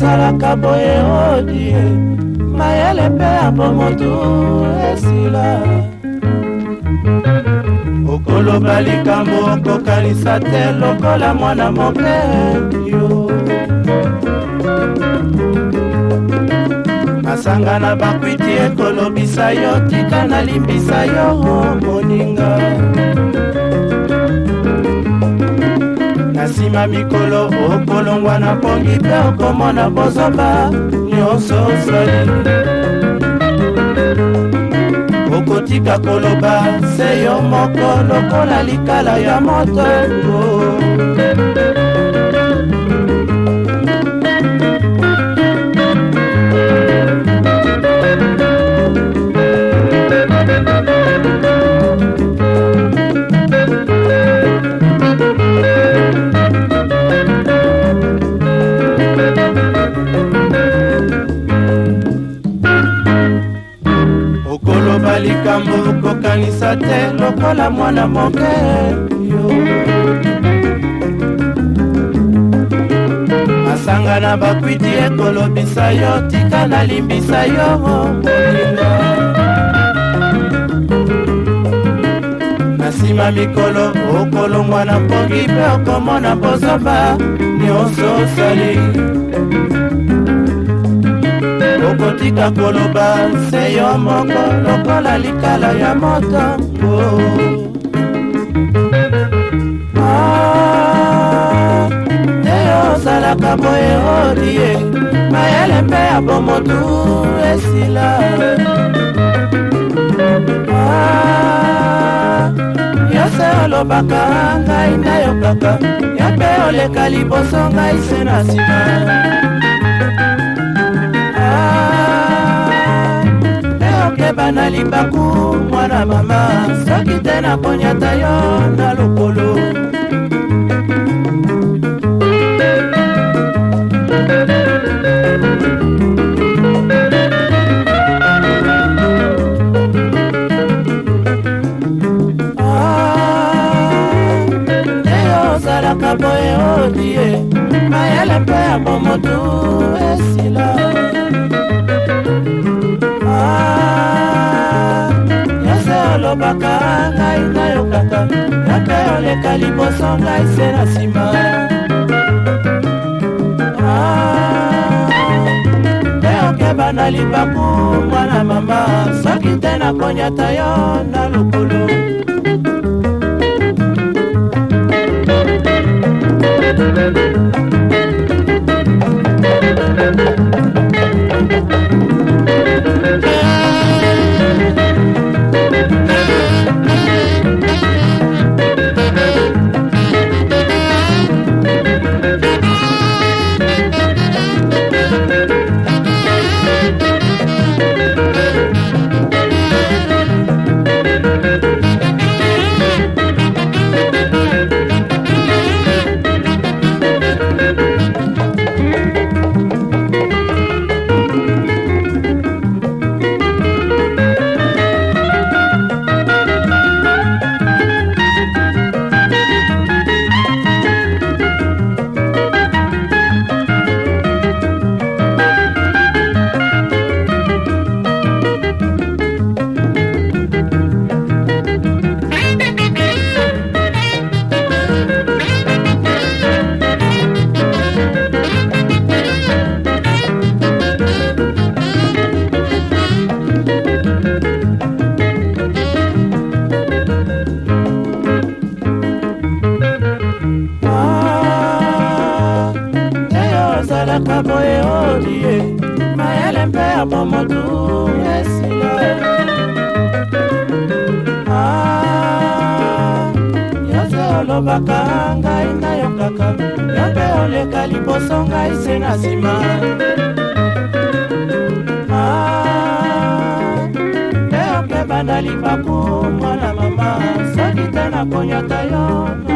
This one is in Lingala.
esalaka boye odie mayele mpe ya bomotu esila okoloba likambo okokanisa te lokola mwana mopedio masanga na bakwiti ekolobisa yo tika nalimbisa yo moninga nsima mikolo okolongwa na pongi te okomona bozoba nyonso soli okotika koloba se yo moko lokola likala ya moto oh. te lokola mwana moke yo masanga na bakwiti ekolobisa yo tika nalimbisa yo molinga na nsima mikolo okolongwa na mpongi mpe okomona kozomba nyonso osali okotika koloba se yo moko lokola likala ya motango oh. ah, te ozalaka boye odie mayele mpe ya bomotu esila nyonso ah, olobaka ngai nayokaka yo mpe oleka liboso ngai se na nsima koyeba na limbaku mwana mama soki te nakonia ta yo na lokolo mpe oleka liboso ngai se na nsima te ah, okeba na libaku mwana mama soki te nakonyata yo na lokolo thank you ezalaka boye odie mayele mpe ya bomotu ah, esila nyonso olobaka ngai nayokaka yo mpe oleka liboso ngai se na nsima nde ah, ope banda libaku mwana mama soki te nakonyata yo